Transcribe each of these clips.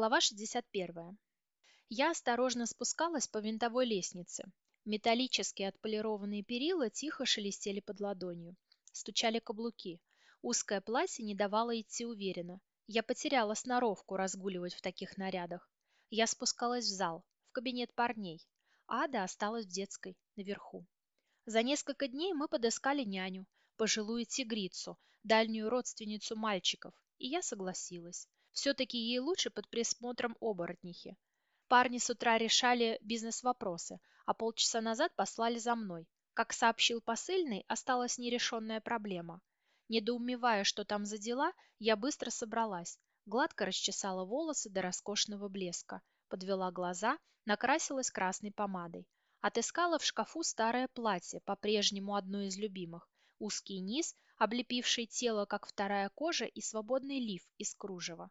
Глава 61. Я осторожно спускалась по винтовой лестнице. Металлические отполированные перила тихо шелестели под ладонью. Стучали каблуки. Узкое платье не давало идти уверенно. Я потеряла сноровку разгуливать в таких нарядах. Я спускалась в зал, в кабинет парней. Ада осталась в детской, наверху. За несколько дней мы подыскали няню, пожилую тигрицу, дальнюю родственницу мальчиков, и я согласилась. Все-таки ей лучше под присмотром оборотнихи. Парни с утра решали бизнес-вопросы, а полчаса назад послали за мной. Как сообщил посыльный, осталась нерешенная проблема. Недоумевая, что там за дела, я быстро собралась. Гладко расчесала волосы до роскошного блеска, подвела глаза, накрасилась красной помадой. Отыскала в шкафу старое платье, по-прежнему одно из любимых. Узкий низ, облепивший тело, как вторая кожа, и свободный лиф из кружева.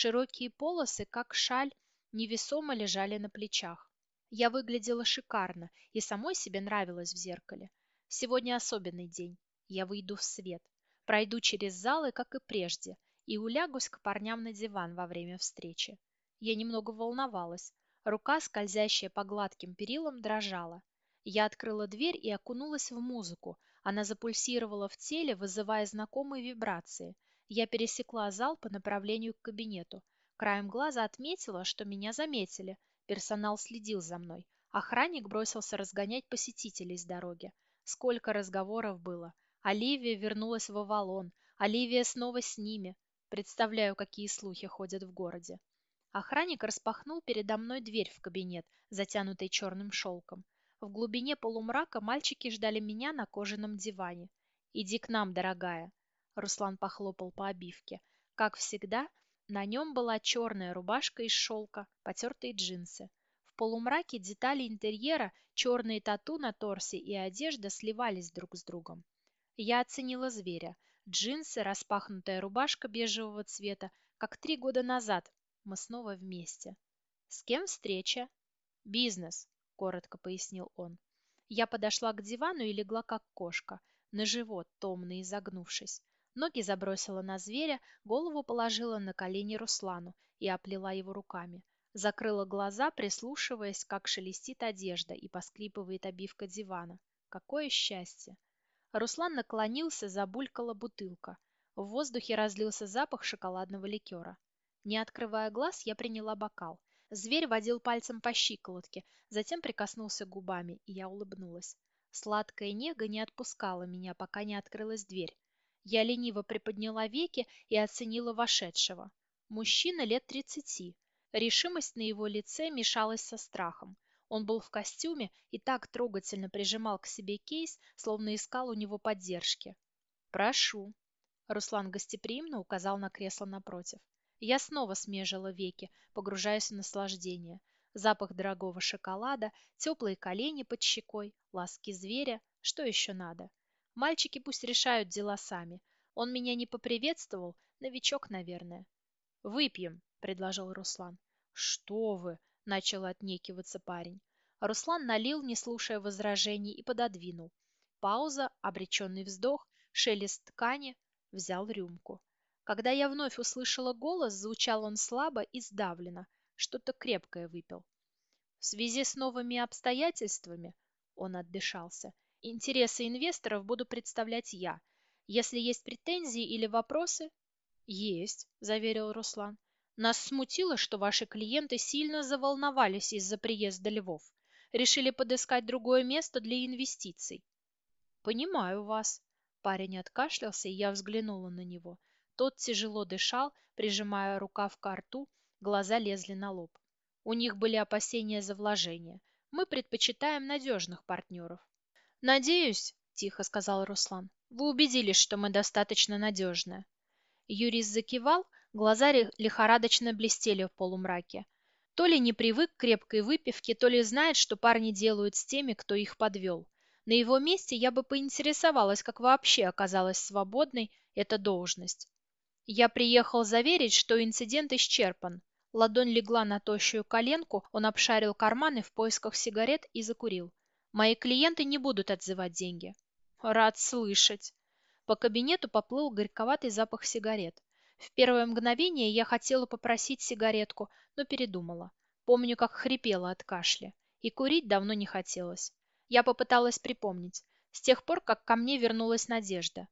Широкие полосы, как шаль, невесомо лежали на плечах. Я выглядела шикарно и самой себе нравилась в зеркале. Сегодня особенный день. Я выйду в свет. Пройду через залы, как и прежде, и улягусь к парням на диван во время встречи. Я немного волновалась. Рука, скользящая по гладким перилам, дрожала. Я открыла дверь и окунулась в музыку. Она запульсировала в теле, вызывая знакомые вибрации – я пересекла зал по направлению к кабинету. Краем глаза отметила, что меня заметили. Персонал следил за мной. Охранник бросился разгонять посетителей с дороги. Сколько разговоров было. Оливия вернулась в Авалон. Оливия снова с ними. Представляю, какие слухи ходят в городе. Охранник распахнул передо мной дверь в кабинет, затянутый черным шелком. В глубине полумрака мальчики ждали меня на кожаном диване. «Иди к нам, дорогая», Руслан похлопал по обивке. Как всегда, на нем была черная рубашка из шелка, потертые джинсы. В полумраке детали интерьера, черные тату на торсе и одежда сливались друг с другом. Я оценила зверя. Джинсы, распахнутая рубашка бежевого цвета, как три года назад. Мы снова вместе. С кем встреча? Бизнес, коротко пояснил он. Я подошла к дивану и легла как кошка, на живот, томно изогнувшись. Ноги забросила на зверя, голову положила на колени Руслану и оплела его руками. Закрыла глаза, прислушиваясь, как шелестит одежда и поскрипывает обивка дивана. Какое счастье! Руслан наклонился, забулькала бутылка. В воздухе разлился запах шоколадного ликера. Не открывая глаз, я приняла бокал. Зверь водил пальцем по щиколотке, затем прикоснулся губами, и я улыбнулась. Сладкая нега не отпускала меня, пока не открылась дверь. Я лениво приподняла веки и оценила вошедшего. Мужчина лет тридцати. Решимость на его лице мешалась со страхом. Он был в костюме и так трогательно прижимал к себе кейс, словно искал у него поддержки. «Прошу». Руслан гостеприимно указал на кресло напротив. Я снова смежила веки, погружаясь в наслаждение. Запах дорогого шоколада, теплые колени под щекой, ласки зверя. Что еще надо? Мальчики пусть решают дела сами. Он меня не поприветствовал, новичок, наверное. «Выпьем», — предложил Руслан. «Что вы?» — начал отнекиваться парень. Руслан налил, не слушая возражений, и пододвинул. Пауза, обреченный вздох, шелест ткани, взял рюмку. Когда я вновь услышала голос, звучал он слабо и сдавленно. Что-то крепкое выпил. В связи с новыми обстоятельствами он отдышался. Интересы инвесторов буду представлять я. Если есть претензии или вопросы... Есть, заверил Руслан. Нас смутило, что ваши клиенты сильно заволновались из-за приезда львов. Решили подыскать другое место для инвестиций. Понимаю вас. Парень откашлялся, и я взглянула на него. Тот тяжело дышал, прижимая рукав к рту, глаза лезли на лоб. У них были опасения за вложения. Мы предпочитаем надежных партнеров. «Надеюсь», – тихо сказал Руслан, – «вы убедились, что мы достаточно надежны». Юрист закивал, глаза лихорадочно блестели в полумраке. То ли не привык к крепкой выпивке, то ли знает, что парни делают с теми, кто их подвел. На его месте я бы поинтересовалась, как вообще оказалась свободной эта должность. Я приехал заверить, что инцидент исчерпан. Ладонь легла на тощую коленку, он обшарил карманы в поисках сигарет и закурил. Мои клиенты не будут отзывать деньги. Рад слышать. По кабинету поплыл горьковатый запах сигарет. В первое мгновение я хотела попросить сигаретку, но передумала. Помню, как хрипела от кашля. И курить давно не хотелось. Я попыталась припомнить. С тех пор, как ко мне вернулась надежда.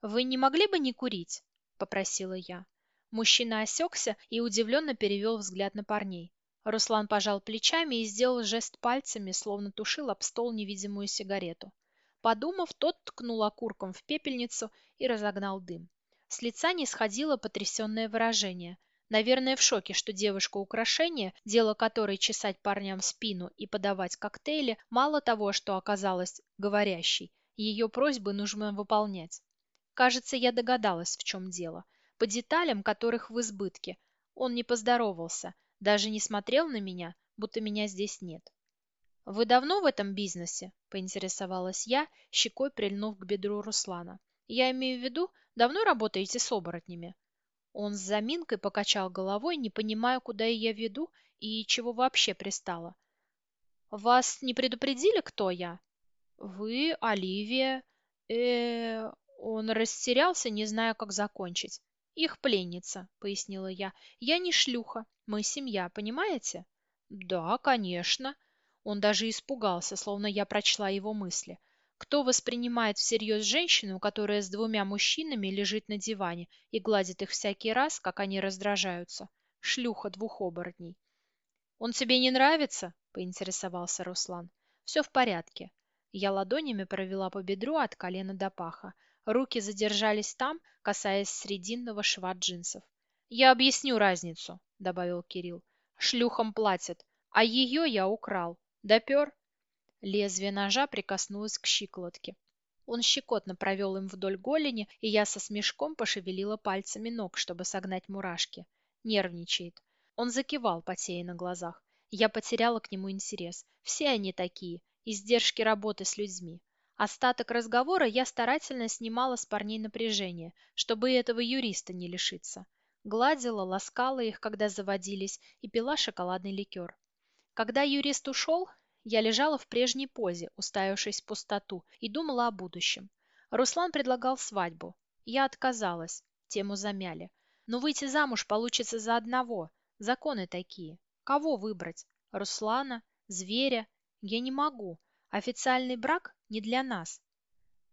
«Вы не могли бы не курить?» – попросила я. Мужчина осекся и удивленно перевел взгляд на парней. Руслан пожал плечами и сделал жест пальцами, словно тушил об стол невидимую сигарету. Подумав, тот ткнул окурком в пепельницу и разогнал дым. С лица не сходило потрясенное выражение. Наверное, в шоке, что девушка-украшение, дело которой чесать парням спину и подавать коктейли, мало того, что оказалась говорящей, ее просьбы нужно выполнять. Кажется, я догадалась, в чем дело. По деталям, которых в избытке. Он не поздоровался, даже не смотрел на меня, будто меня здесь нет. «Вы давно в этом бизнесе?» – поинтересовалась я, щекой прильнув к бедру Руслана. «Я имею в виду, давно работаете с оборотнями?» Он с заминкой покачал головой, не понимая, куда я веду и чего вообще пристала. «Вас не предупредили, кто я?» «Вы, Оливия...» э Он растерялся, не зная, как закончить. «Их пленница», — пояснила я. «Я не шлюха, мы семья, понимаете?» «Да, конечно». Он даже испугался, словно я прочла его мысли. Кто воспринимает всерьез женщину, которая с двумя мужчинами лежит на диване и гладит их всякий раз, как они раздражаются? Шлюха двух оборотней. «Он тебе не нравится?» – поинтересовался Руслан. «Все в порядке». Я ладонями провела по бедру от колена до паха. Руки задержались там, касаясь срединного шва джинсов. «Я объясню разницу», – добавил Кирилл. «Шлюхам платят, а ее я украл. Допер?» Лезвие ножа прикоснулось к щиколотке. Он щекотно провел им вдоль голени, и я со смешком пошевелила пальцами ног, чтобы согнать мурашки. Нервничает. Он закивал, потея на глазах. Я потеряла к нему интерес. Все они такие. Издержки работы с людьми. Остаток разговора я старательно снимала с парней напряжение, чтобы этого юриста не лишиться. Гладила, ласкала их, когда заводились, и пила шоколадный ликер. Когда юрист ушел, я лежала в прежней позе, уставившись в пустоту, и думала о будущем. Руслан предлагал свадьбу. Я отказалась. Тему замяли. Но выйти замуж получится за одного. Законы такие. Кого выбрать? Руслана? Зверя? Я не могу. Официальный брак не для нас.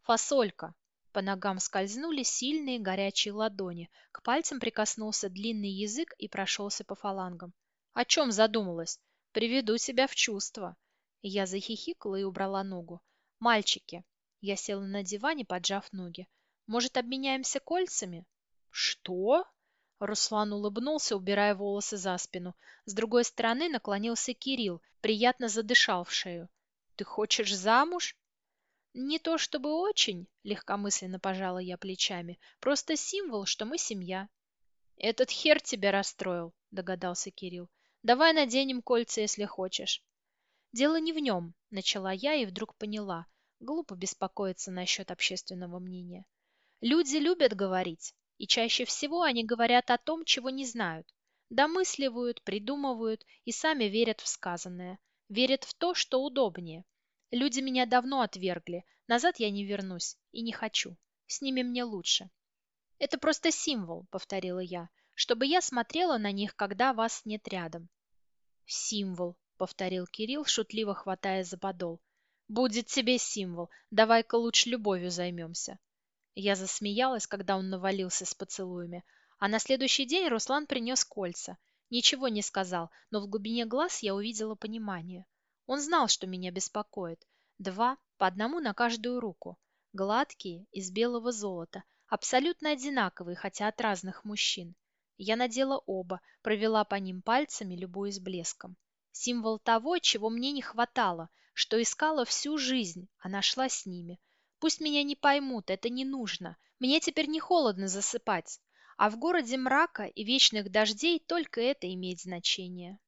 Фасолька. По ногам скользнули сильные горячие ладони. К пальцам прикоснулся длинный язык и прошелся по фалангам. О чем задумалась? Приведу себя в чувство. Я захихикала и убрала ногу. «Мальчики!» Я села на диване, поджав ноги. «Может, обменяемся кольцами?» «Что?» Руслан улыбнулся, убирая волосы за спину. С другой стороны наклонился Кирилл, приятно задышал в шею. «Ты хочешь замуж?» «Не то чтобы очень», — легкомысленно пожала я плечами. «Просто символ, что мы семья». «Этот хер тебя расстроил», — догадался Кирилл. «Давай наденем кольца, если хочешь». «Дело не в нем», – начала я и вдруг поняла. Глупо беспокоиться насчет общественного мнения. Люди любят говорить, и чаще всего они говорят о том, чего не знают. Домысливают, придумывают и сами верят в сказанное. Верят в то, что удобнее. Люди меня давно отвергли, назад я не вернусь и не хочу. С ними мне лучше. Это просто символ, повторила я, чтобы я смотрела на них, когда вас нет рядом. Символ, — повторил Кирилл, шутливо хватая за подол. «Будет тебе символ. Давай-ка лучше любовью займемся». Я засмеялась, когда он навалился с поцелуями. А на следующий день Руслан принес кольца. Ничего не сказал, но в глубине глаз я увидела понимание. Он знал, что меня беспокоит. Два, по одному на каждую руку. Гладкие, из белого золота. Абсолютно одинаковые, хотя от разных мужчин. Я надела оба, провела по ним пальцами, любуясь блеском. Символ того, чего мне не хватало, что искала всю жизнь, а нашла с ними. Пусть меня не поймут, это не нужно. Мне теперь не холодно засыпать. А в городе мрака и вечных дождей только это имеет значение.